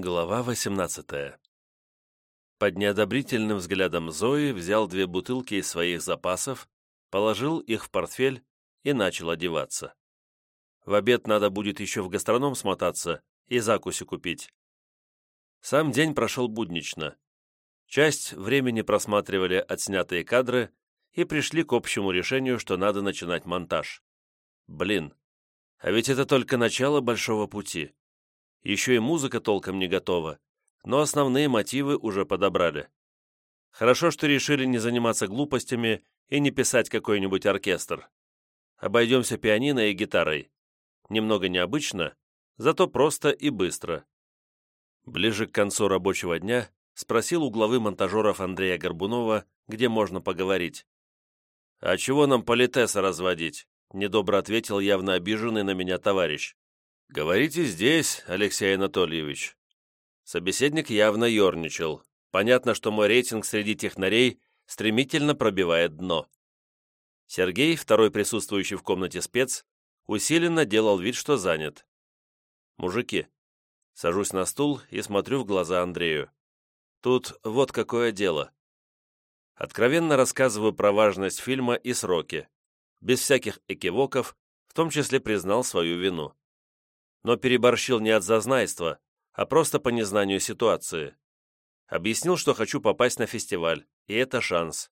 Глава 18 Под неодобрительным взглядом Зои взял две бутылки из своих запасов, положил их в портфель и начал одеваться. В обед надо будет еще в гастроном смотаться и закуси купить. Сам день прошел буднично. Часть времени просматривали отснятые кадры и пришли к общему решению, что надо начинать монтаж. Блин, а ведь это только начало большого пути. Еще и музыка толком не готова, но основные мотивы уже подобрали. Хорошо, что решили не заниматься глупостями и не писать какой-нибудь оркестр. Обойдемся пианино и гитарой. Немного необычно, зато просто и быстро. Ближе к концу рабочего дня спросил у главы монтажеров Андрея Горбунова, где можно поговорить. «А чего нам политеса разводить?» — недобро ответил явно обиженный на меня товарищ. «Говорите здесь, Алексей Анатольевич». Собеседник явно ерничал. Понятно, что мой рейтинг среди технарей стремительно пробивает дно. Сергей, второй присутствующий в комнате спец, усиленно делал вид, что занят. «Мужики». Сажусь на стул и смотрю в глаза Андрею. Тут вот какое дело. Откровенно рассказываю про важность фильма и сроки. Без всяких экивоков, в том числе признал свою вину но переборщил не от зазнайства, а просто по незнанию ситуации. Объяснил, что хочу попасть на фестиваль, и это шанс.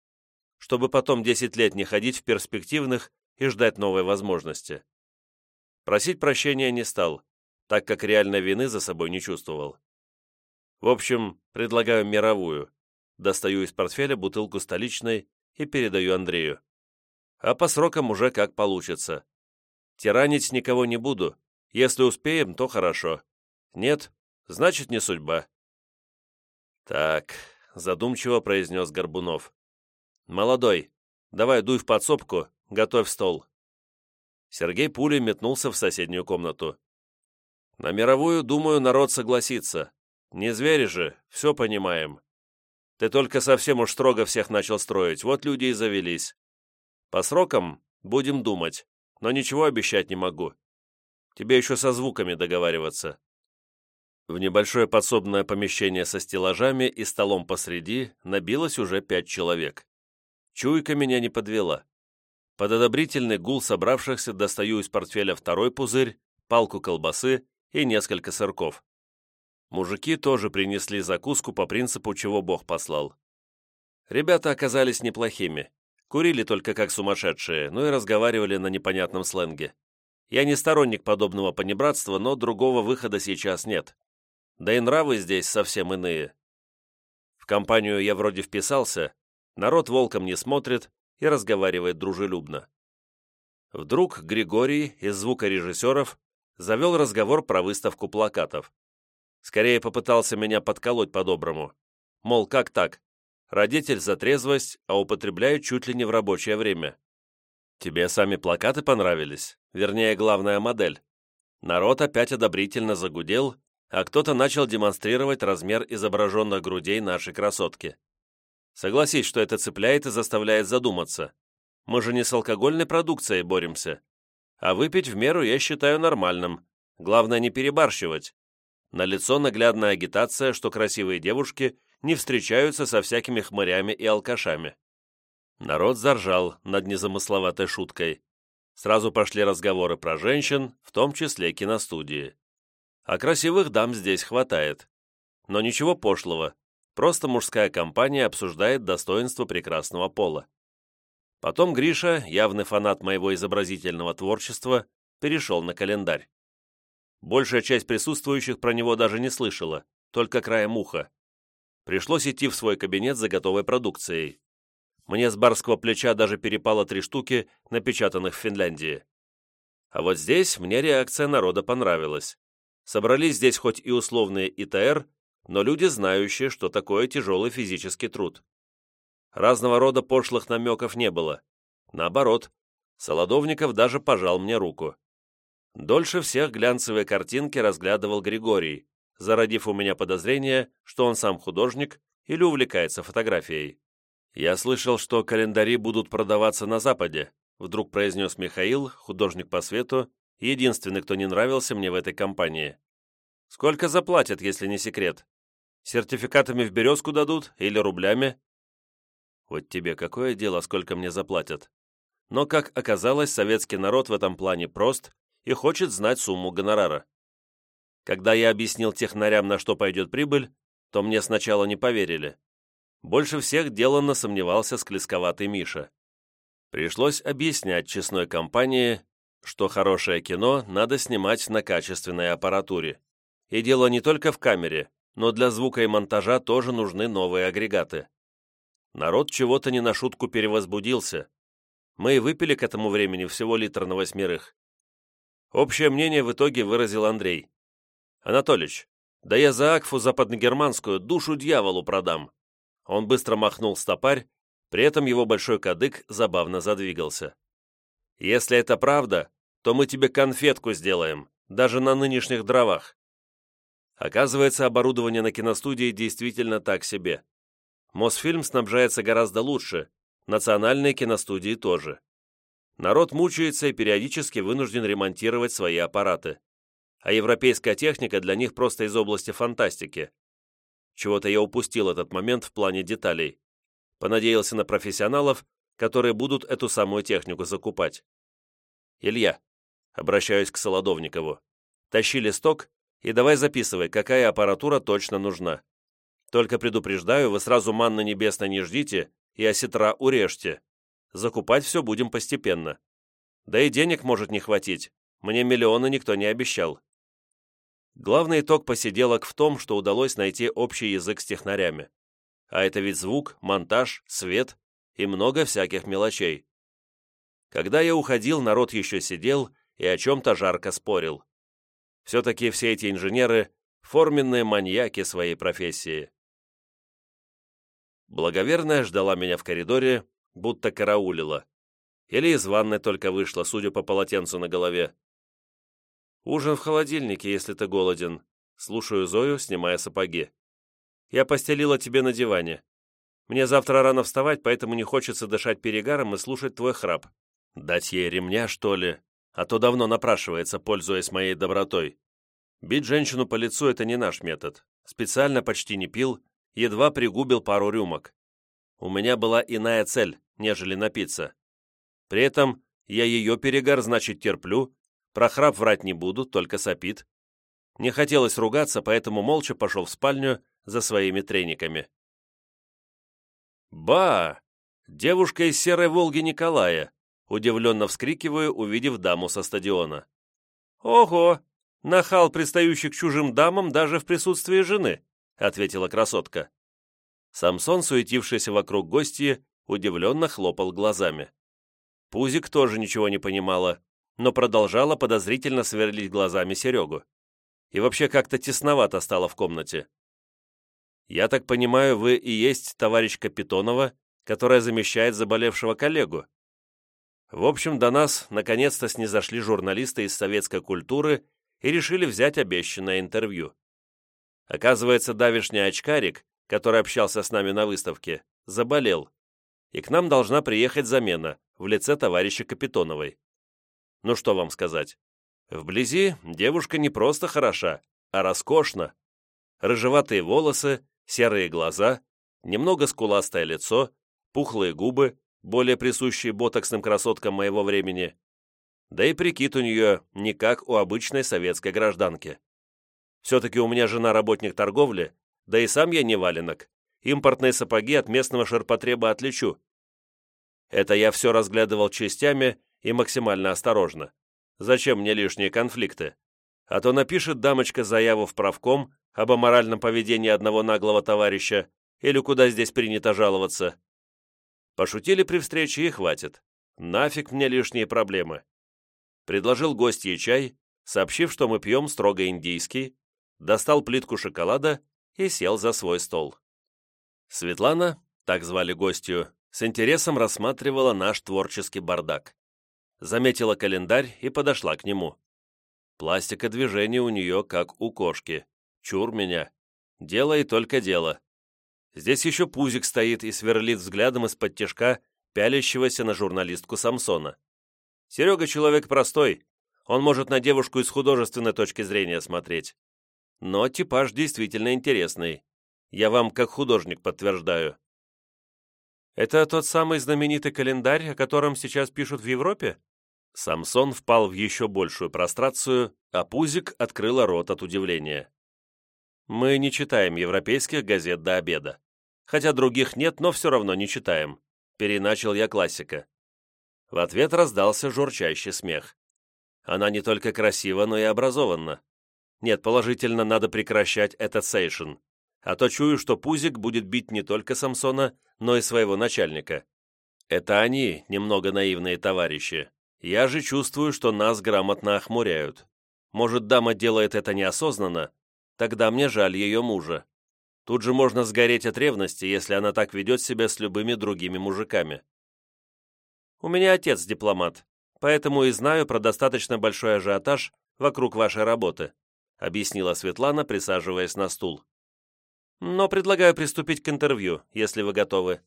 Чтобы потом 10 лет не ходить в перспективных и ждать новой возможности. Просить прощения не стал, так как реальной вины за собой не чувствовал. В общем, предлагаю мировую. Достаю из портфеля бутылку столичной и передаю Андрею. А по срокам уже как получится. Тиранить никого не буду, если успеем, то хорошо. Нет, значит, не судьба. Так, задумчиво произнес Горбунов. Молодой, давай дуй в подсобку, готовь стол. Сергей пулей метнулся в соседнюю комнату. На мировую, думаю, народ согласится. Не звери же, все понимаем. Ты только совсем уж строго всех начал строить, вот люди и завелись. По срокам будем думать, но ничего обещать не могу. Тебе еще со звуками договариваться». В небольшое подсобное помещение со стеллажами и столом посреди набилось уже пять человек. Чуйка меня не подвела. Под одобрительный гул собравшихся достаю из портфеля второй пузырь, палку колбасы и несколько сырков. Мужики тоже принесли закуску по принципу, чего Бог послал. Ребята оказались неплохими. Курили только как сумасшедшие, но и разговаривали на непонятном сленге. Я не сторонник подобного понебратства, но другого выхода сейчас нет. Да и нравы здесь совсем иные. В компанию я вроде вписался, народ волком не смотрит и разговаривает дружелюбно. Вдруг Григорий из звукорежиссеров завел разговор про выставку плакатов. Скорее попытался меня подколоть по-доброму. Мол, как так? Родитель за трезвость, а употребляет чуть ли не в рабочее время. Тебе сами плакаты понравились? Вернее, главная модель. Народ опять одобрительно загудел, а кто-то начал демонстрировать размер изображенных грудей нашей красотки. Согласись, что это цепляет и заставляет задуматься. Мы же не с алкогольной продукцией боремся. А выпить в меру я считаю нормальным. Главное не перебарщивать. Налицо наглядная агитация, что красивые девушки не встречаются со всякими хмырями и алкашами. Народ заржал над незамысловатой шуткой. Сразу пошли разговоры про женщин, в том числе киностудии. А красивых дам здесь хватает. Но ничего пошлого, просто мужская компания обсуждает достоинство прекрасного пола. Потом Гриша, явный фанат моего изобразительного творчества, перешел на календарь. Большая часть присутствующих про него даже не слышала, только краем уха. Пришлось идти в свой кабинет за готовой продукцией. Мне с барского плеча даже перепало три штуки, напечатанных в Финляндии. А вот здесь мне реакция народа понравилась. Собрались здесь хоть и условные ИТР, но люди, знающие, что такое тяжелый физический труд. Разного рода пошлых намеков не было. Наоборот, Солодовников даже пожал мне руку. Дольше всех глянцевые картинки разглядывал Григорий, зародив у меня подозрение, что он сам художник или увлекается фотографией. «Я слышал, что календари будут продаваться на Западе», вдруг произнес Михаил, художник по свету, единственный, кто не нравился мне в этой компании. Сколько заплатят, если не секрет? Сертификатами в березку дадут или рублями? Вот тебе какое дело, сколько мне заплатят? Но, как оказалось, советский народ в этом плане прост и хочет знать сумму гонорара. Когда я объяснил технарям, на что пойдет прибыль, то мне сначала не поверили. Больше всех деланно сомневался склесковатый Миша. Пришлось объяснять честной компании, что хорошее кино надо снимать на качественной аппаратуре. И дело не только в камере, но для звука и монтажа тоже нужны новые агрегаты. Народ чего-то не на шутку перевозбудился. Мы и выпили к этому времени всего литр на восьмерых. Общее мнение в итоге выразил Андрей. «Анатолич, да я за Акфу западногерманскую душу дьяволу продам». Он быстро махнул стопарь, при этом его большой кадык забавно задвигался. «Если это правда, то мы тебе конфетку сделаем, даже на нынешних дровах». Оказывается, оборудование на киностудии действительно так себе. Мосфильм снабжается гораздо лучше, национальные киностудии тоже. Народ мучается и периодически вынужден ремонтировать свои аппараты. А европейская техника для них просто из области фантастики. Чего-то я упустил этот момент в плане деталей. Понадеялся на профессионалов, которые будут эту самую технику закупать. Илья, обращаюсь к Солодовникову, тащи листок и давай записывай, какая аппаратура точно нужна. Только предупреждаю, вы сразу манны небесной не ждите и осетра урежьте. Закупать все будем постепенно. Да и денег может не хватить. Мне миллионы никто не обещал. Главный итог посиделок в том, что удалось найти общий язык с технарями. А это ведь звук, монтаж, свет и много всяких мелочей. Когда я уходил, народ еще сидел и о чем-то жарко спорил. Все-таки все эти инженеры – форменные маньяки своей профессии. Благоверная ждала меня в коридоре, будто караулила. Или из ванной только вышла, судя по полотенцу на голове. «Ужин в холодильнике, если ты голоден», — слушаю Зою, снимая сапоги. «Я постелила тебе на диване. Мне завтра рано вставать, поэтому не хочется дышать перегаром и слушать твой храп. Дать ей ремня, что ли? А то давно напрашивается, пользуясь моей добротой. Бить женщину по лицу — это не наш метод. Специально почти не пил, едва пригубил пару рюмок. У меня была иная цель, нежели напиться. При этом я ее перегар, значит, терплю, про храп врать не буду, только сопит. Не хотелось ругаться, поэтому молча пошел в спальню за своими трениками. «Ба! Девушка из серой «Волги» Николая!» Удивленно вскрикиваю, увидев даму со стадиона. «Ого! Нахал, пристающий к чужим дамам даже в присутствии жены!» — ответила красотка. Самсон, суетившийся вокруг гостья, удивленно хлопал глазами. Пузик тоже ничего не понимала, но продолжала подозрительно сверлить глазами Серегу. И вообще как-то тесновато стало в комнате. «Я так понимаю, вы и есть товарищ Капитонова, которая замещает заболевшего коллегу?» В общем, до нас наконец-то снизошли журналисты из советской культуры и решили взять обещанное интервью. Оказывается, давишний очкарик, который общался с нами на выставке, заболел, и к нам должна приехать замена в лице товарища Капитоновой. Ну что вам сказать? Вблизи девушка не просто хороша, а роскошна. Рыжеватые волосы, серые глаза, немного скуластое лицо, пухлые губы, более присущие ботоксным красоткам моего времени. Да и прикид у нее не как у обычной советской гражданки. Все-таки у меня жена работник торговли, да и сам я не валенок. Импортные сапоги от местного ширпотреба отличу. Это я все разглядывал частями и максимально осторожно. Зачем мне лишние конфликты? А то напишет дамочка заяву в правком об аморальном поведении одного наглого товарища или куда здесь принято жаловаться. Пошутили при встрече и хватит. Нафиг мне лишние проблемы. Предложил гостье чай, сообщив, что мы пьем строго индийский, достал плитку шоколада и сел за свой стол. Светлана, так звали гостью, с интересом рассматривала наш творческий бардак. Заметила календарь и подошла к нему. Пластика движения у нее, как у кошки. Чур меня. Дело и только дело. Здесь еще пузик стоит и сверлит взглядом из-под тяжка, пялящегося на журналистку Самсона. Серега человек простой. Он может на девушку из художественной точки зрения смотреть. но типаж действительно интересный. Я вам как художник подтверждаю». «Это тот самый знаменитый календарь, о котором сейчас пишут в Европе?» Самсон впал в еще большую прострацию, а Пузик открыла рот от удивления. «Мы не читаем европейских газет до обеда. Хотя других нет, но все равно не читаем. Переначал я классика». В ответ раздался журчащий смех. Она не только красива, но и образованна. Нет, положительно, надо прекращать этот сейшн. А то чую, что Пузик будет бить не только Самсона, но и своего начальника. Это они, немного наивные товарищи. Я же чувствую, что нас грамотно охмуряют. Может, дама делает это неосознанно? Тогда мне жаль ее мужа. Тут же можно сгореть от ревности, если она так ведет себя с любыми другими мужиками. У меня отец дипломат, поэтому и знаю про достаточно большой ажиотаж вокруг вашей работы», объяснила Светлана, присаживаясь на стул. «Но предлагаю приступить к интервью, если вы готовы».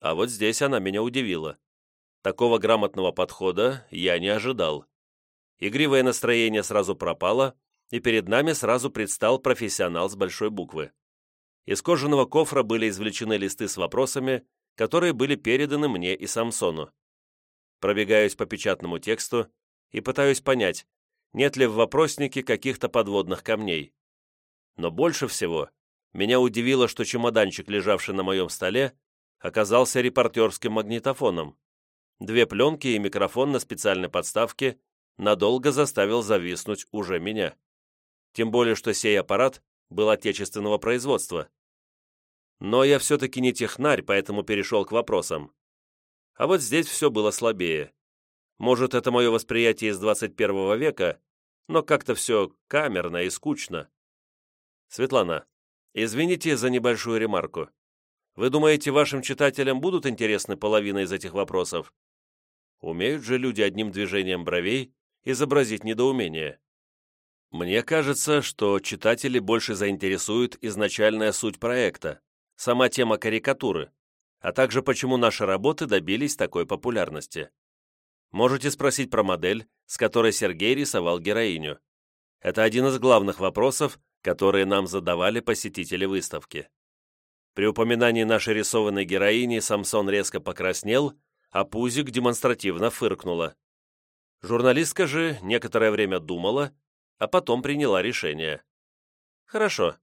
А вот здесь она меня удивила. Такого грамотного подхода я не ожидал. Игривое настроение сразу пропало, и перед нами сразу предстал профессионал с большой буквы. Из кожаного кофра были извлечены листы с вопросами, которые были переданы мне и Самсону. Пробегаюсь по печатному тексту и пытаюсь понять, нет ли в вопроснике каких-то подводных камней. Но больше всего меня удивило, что чемоданчик, лежавший на моем столе, оказался репортерским магнитофоном. Две пленки и микрофон на специальной подставке надолго заставил зависнуть уже меня. Тем более, что сей аппарат был отечественного производства. Но я все-таки не технарь, поэтому перешел к вопросам. А вот здесь все было слабее. Может, это мое восприятие из 21 века, но как-то все камерно и скучно. Светлана, извините за небольшую ремарку. Вы думаете, вашим читателям будут интересны половина из этих вопросов? Умеют же люди одним движением бровей изобразить недоумение. Мне кажется, что читатели больше заинтересует изначальная суть проекта, сама тема карикатуры, а также почему наши работы добились такой популярности. Можете спросить про модель, с которой Сергей рисовал героиню. Это один из главных вопросов, которые нам задавали посетители выставки. При упоминании нашей рисованной героини Самсон резко покраснел а Пузик демонстративно фыркнула. Журналистка же некоторое время думала, а потом приняла решение. «Хорошо.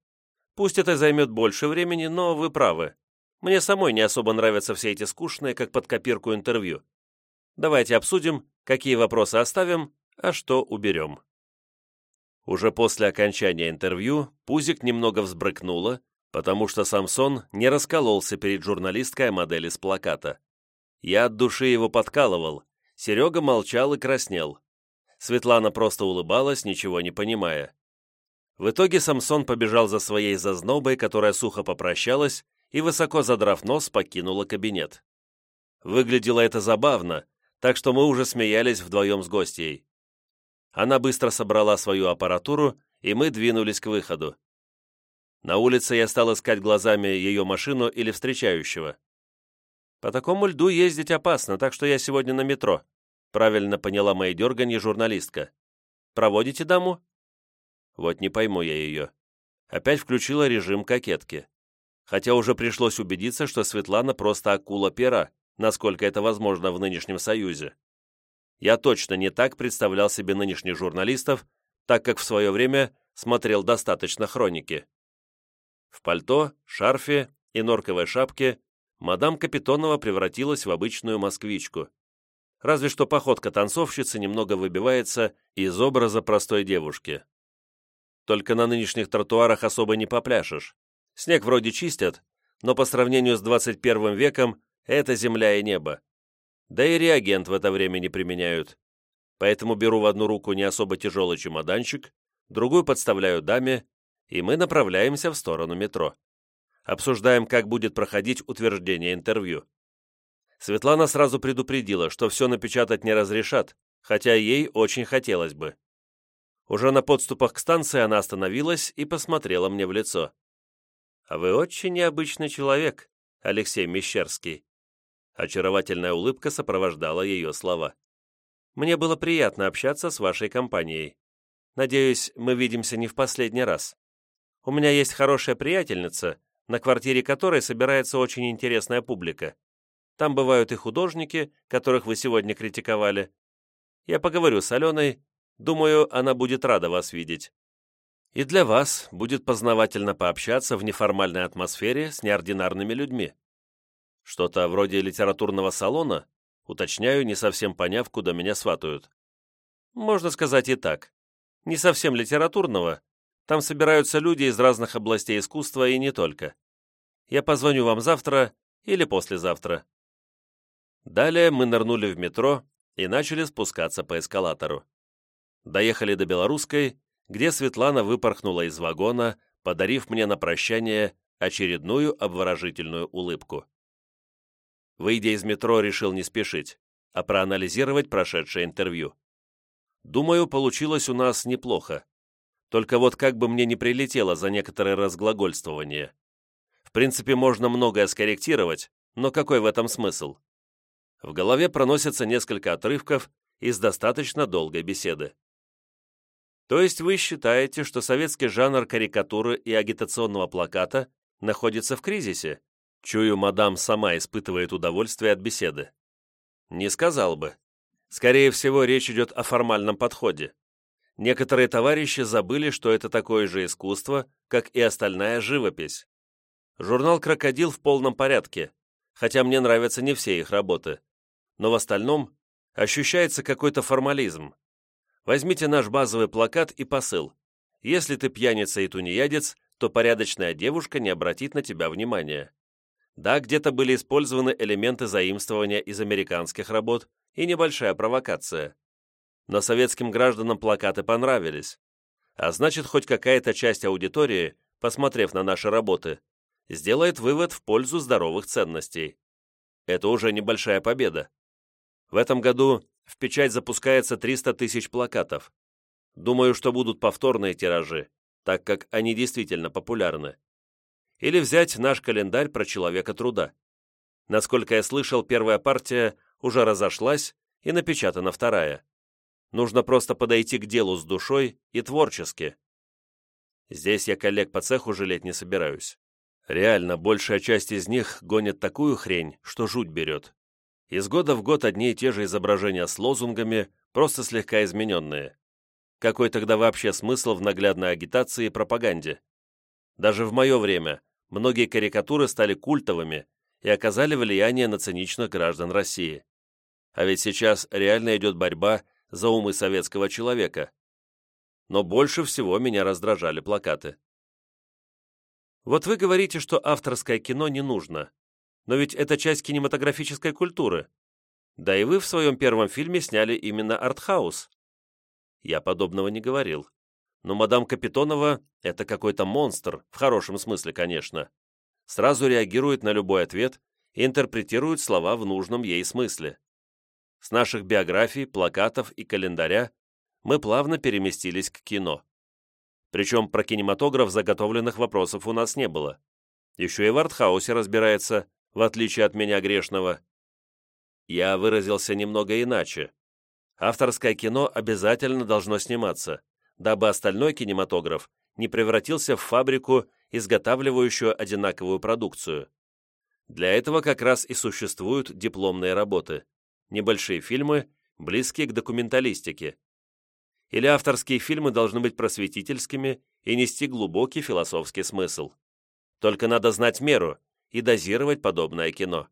Пусть это займет больше времени, но вы правы. Мне самой не особо нравятся все эти скучные, как под копирку интервью. Давайте обсудим, какие вопросы оставим, а что уберем». Уже после окончания интервью Пузик немного взбрыкнула, потому что Самсон не раскололся перед журналисткой о модели с плаката. Я от души его подкалывал. Серега молчал и краснел. Светлана просто улыбалась, ничего не понимая. В итоге Самсон побежал за своей зазнобой, которая сухо попрощалась, и, высоко задрав нос, покинула кабинет. Выглядело это забавно, так что мы уже смеялись вдвоем с гостьей. Она быстро собрала свою аппаратуру, и мы двинулись к выходу. На улице я стал искать глазами ее машину или встречающего. По такому льду ездить опасно, так что я сегодня на метро. Правильно поняла мои дерганье журналистка. Проводите даму? Вот не пойму я ее. Опять включила режим кокетки. Хотя уже пришлось убедиться, что Светлана просто акула пера, насколько это возможно в нынешнем союзе. Я точно не так представлял себе нынешних журналистов, так как в свое время смотрел достаточно хроники. В пальто, шарфе и норковой шапке мадам Капитонова превратилась в обычную москвичку. Разве что походка танцовщицы немного выбивается из образа простой девушки. Только на нынешних тротуарах особо не попляшешь. Снег вроде чистят, но по сравнению с 21 веком это земля и небо. Да и реагент в это время не применяют. Поэтому беру в одну руку не особо тяжелый чемоданчик, другую подставляю даме, и мы направляемся в сторону метро. Обсуждаем, как будет проходить утверждение интервью. Светлана сразу предупредила, что все напечатать не разрешат, хотя ей очень хотелось бы. Уже на подступах к станции она остановилась и посмотрела мне в лицо. «А вы очень необычный человек, Алексей Мещерский». Очаровательная улыбка сопровождала ее слова. «Мне было приятно общаться с вашей компанией. Надеюсь, мы видимся не в последний раз. У меня есть хорошая приятельница, на квартире которой собирается очень интересная публика. Там бывают и художники, которых вы сегодня критиковали. Я поговорю с Аленой, думаю, она будет рада вас видеть. И для вас будет познавательно пообщаться в неформальной атмосфере с неординарными людьми. Что-то вроде литературного салона, уточняю, не совсем поняв, куда меня сватают. Можно сказать и так. Не совсем литературного. Там собираются люди из разных областей искусства и не только. Я позвоню вам завтра или послезавтра. Далее мы нырнули в метро и начали спускаться по эскалатору. Доехали до Белорусской, где Светлана выпорхнула из вагона, подарив мне на прощание очередную обворожительную улыбку. Выйдя из метро, решил не спешить, а проанализировать прошедшее интервью. Думаю, получилось у нас неплохо. Только вот как бы мне не прилетело за некоторое разглагольствование. В принципе, можно многое скорректировать, но какой в этом смысл? В голове проносится несколько отрывков из достаточно долгой беседы. То есть вы считаете, что советский жанр карикатуры и агитационного плаката находится в кризисе? Чую, мадам сама испытывает удовольствие от беседы. Не сказал бы. Скорее всего, речь идет о формальном подходе. Некоторые товарищи забыли, что это такое же искусство, как и остальная живопись. Журнал «Крокодил» в полном порядке, хотя мне нравятся не все их работы. Но в остальном ощущается какой-то формализм. Возьмите наш базовый плакат и посыл. Если ты пьяница и тунеядец, то порядочная девушка не обратит на тебя внимания. Да, где-то были использованы элементы заимствования из американских работ, и небольшая провокация. Но советским гражданам плакаты понравились. А значит, хоть какая-то часть аудитории, посмотрев на наши работы, сделает вывод в пользу здоровых ценностей. Это уже небольшая победа. В этом году в печать запускается 300 тысяч плакатов. Думаю, что будут повторные тиражи, так как они действительно популярны. Или взять наш календарь про человека труда. Насколько я слышал, первая партия уже разошлась и напечатана вторая. Нужно просто подойти к делу с душой и творчески. Здесь я коллег по цеху жалеть не собираюсь. Реально, большая часть из них гонит такую хрень, что жуть берет. Из года в год одни и те же изображения с лозунгами, просто слегка измененные. Какой тогда вообще смысл в наглядной агитации и пропаганде? Даже в мое время многие карикатуры стали культовыми и оказали влияние на циничных граждан России. А ведь сейчас реально идет борьба за умы советского человека. Но больше всего меня раздражали плакаты. Вот вы говорите, что авторское кино не нужно. Но ведь это часть кинематографической культуры. Да и вы в своем первом фильме сняли именно артхаус. Я подобного не говорил. Но мадам Капитонова — это какой-то монстр, в хорошем смысле, конечно. Сразу реагирует на любой ответ и интерпретирует слова в нужном ей смысле. С наших биографий, плакатов и календаря мы плавно переместились к кино. Причем про кинематограф заготовленных вопросов у нас не было. Еще и в артхаусе разбирается, в отличие от меня грешного. Я выразился немного иначе. Авторское кино обязательно должно сниматься, дабы остальной кинематограф не превратился в фабрику, изготавливающую одинаковую продукцию. Для этого как раз и существуют дипломные работы небольшие фильмы, близкие к документалистике. Или авторские фильмы должны быть просветительскими и нести глубокий философский смысл. Только надо знать меру и дозировать подобное кино.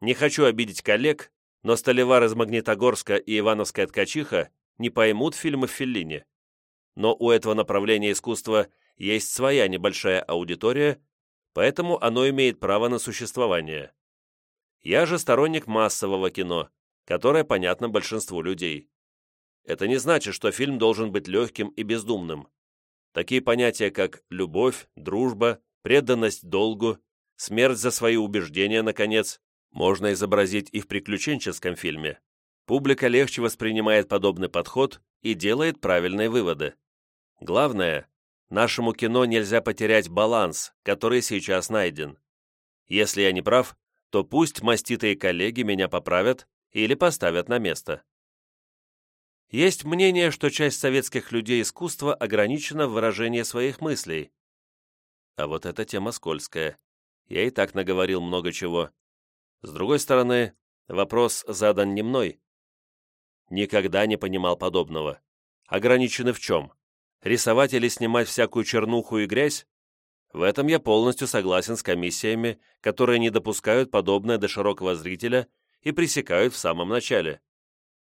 Не хочу обидеть коллег, но Столевар из Магнитогорска и Ивановская ткачиха не поймут фильмы в Феллине. Но у этого направления искусства есть своя небольшая аудитория, поэтому оно имеет право на существование. Я же сторонник массового кино, которое понятно большинству людей. Это не значит, что фильм должен быть легким и бездумным. Такие понятия, как любовь, дружба, преданность долгу, смерть за свои убеждения, наконец, можно изобразить и в приключенческом фильме. Публика легче воспринимает подобный подход и делает правильные выводы. Главное, нашему кино нельзя потерять баланс, который сейчас найден. Если я не прав, то пусть маститые коллеги меня поправят или поставят на место. Есть мнение, что часть советских людей искусства ограничена в выражении своих мыслей. А вот эта тема скользкая. Я и так наговорил много чего. С другой стороны, вопрос задан не мной. Никогда не понимал подобного. Ограничены в чем? Рисовать или снимать всякую чернуху и грязь? В этом я полностью согласен с комиссиями, которые не допускают подобное до широкого зрителя и пресекают в самом начале.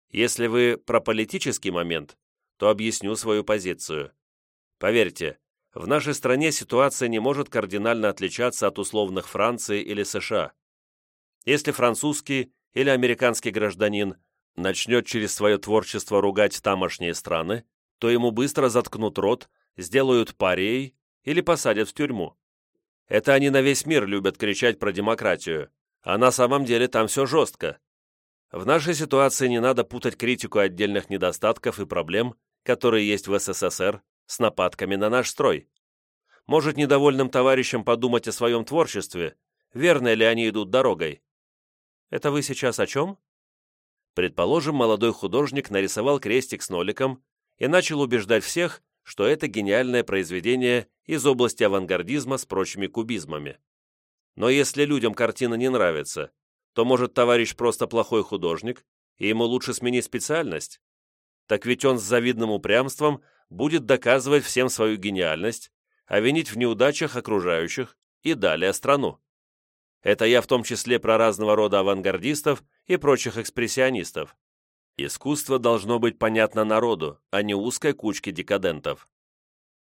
Если вы про политический момент, то объясню свою позицию. Поверьте, в нашей стране ситуация не может кардинально отличаться от условных Франции или США. Если французский или американский гражданин начнет через свое творчество ругать тамошние страны, то ему быстро заткнут рот, сделают парией или посадят в тюрьму. Это они на весь мир любят кричать про демократию, а на самом деле там все жестко. В нашей ситуации не надо путать критику отдельных недостатков и проблем, которые есть в СССР, с нападками на наш строй. Может недовольным товарищам подумать о своем творчестве, верно ли они идут дорогой. Это вы сейчас о чем? Предположим, молодой художник нарисовал крестик с ноликом и начал убеждать всех, что это гениальное произведение из области авангардизма с прочими кубизмами. Но если людям картина не нравится, то, может, товарищ просто плохой художник, и ему лучше сменить специальность? Так ведь он с завидным упрямством будет доказывать всем свою гениальность, а винить в неудачах окружающих и далее страну. Это я в том числе про разного рода авангардистов и прочих экспрессионистов. Искусство должно быть понятно народу, а не узкой кучке декадентов.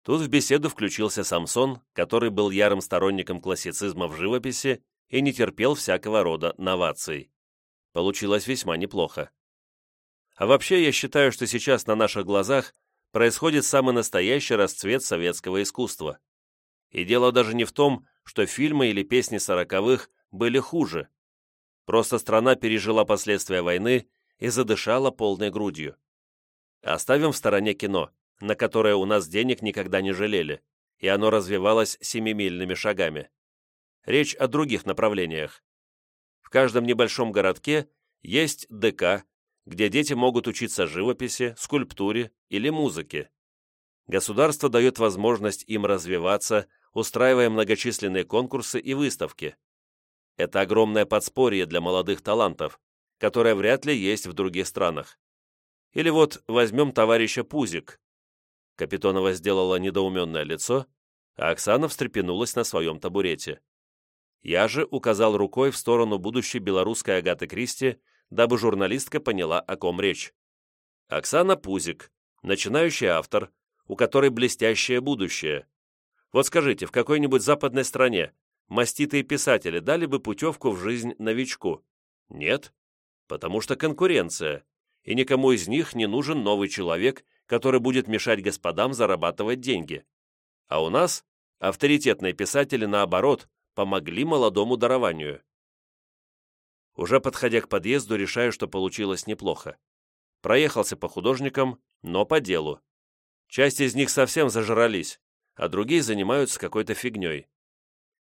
Тут в беседу включился Самсон, который был ярым сторонником классицизма в живописи и не терпел всякого рода новаций. Получилось весьма неплохо. А вообще, я считаю, что сейчас на наших глазах происходит самый настоящий расцвет советского искусства. И дело даже не в том, что фильмы или песни сороковых были хуже. Просто страна пережила последствия войны и задышала полной грудью. Оставим в стороне кино, на которое у нас денег никогда не жалели, и оно развивалось семимильными шагами. Речь о других направлениях. В каждом небольшом городке есть ДК, где дети могут учиться живописи, скульптуре или музыке. Государство дает возможность им развиваться, устраивая многочисленные конкурсы и выставки. Это огромное подспорье для молодых талантов, которое вряд ли есть в других странах. Или вот возьмем товарища Пузик. Капитонова сделала недоуменное лицо, а Оксана встрепенулась на своем табурете. Я же указал рукой в сторону будущей белорусской Агаты Кристи, дабы журналистка поняла, о ком речь. Оксана Пузик, начинающий автор, у которой блестящее будущее. Вот скажите, в какой-нибудь западной стране маститые писатели дали бы путевку в жизнь новичку? Нет, потому что конкуренция, и никому из них не нужен новый человек, который будет мешать господам зарабатывать деньги. А у нас авторитетные писатели, наоборот, помогли молодому дарованию. Уже подходя к подъезду, решаю, что получилось неплохо. Проехался по художникам, но по делу. Часть из них совсем зажрались, а другие занимаются какой-то фигней.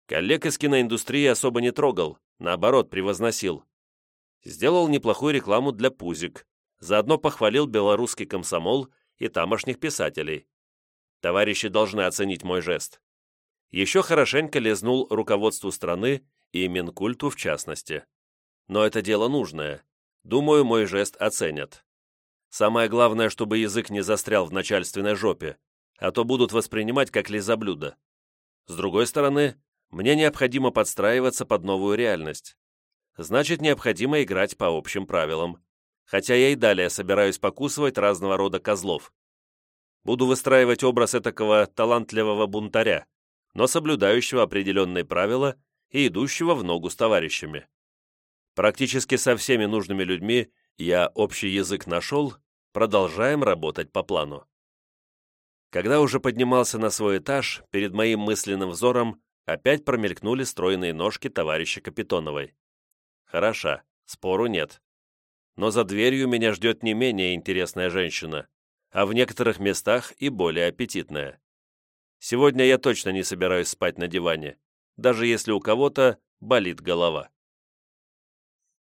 Коллег из киноиндустрии особо не трогал, наоборот, превозносил. Сделал неплохую рекламу для Пузик, заодно похвалил белорусский комсомол и тамошних писателей. Товарищи должны оценить мой жест. Еще хорошенько лизнул руководству страны и Минкульту в частности. Но это дело нужное. Думаю, мой жест оценят. Самое главное, чтобы язык не застрял в начальственной жопе, а то будут воспринимать как лизоблюдо. С другой стороны, мне необходимо подстраиваться под новую реальность. Значит, необходимо играть по общим правилам. Хотя я и далее собираюсь покусывать разного рода козлов. Буду выстраивать образ этакого талантливого бунтаря, но соблюдающего определенные правила и идущего в ногу с товарищами. Практически со всеми нужными людьми я общий язык нашел, продолжаем работать по плану. Когда уже поднимался на свой этаж, перед моим мысленным взором опять промелькнули стройные ножки товарища Капитоновой. Хороша, спору нет. Но за дверью меня ждет не менее интересная женщина, а в некоторых местах и более аппетитная. Сегодня я точно не собираюсь спать на диване, даже если у кого-то болит голова.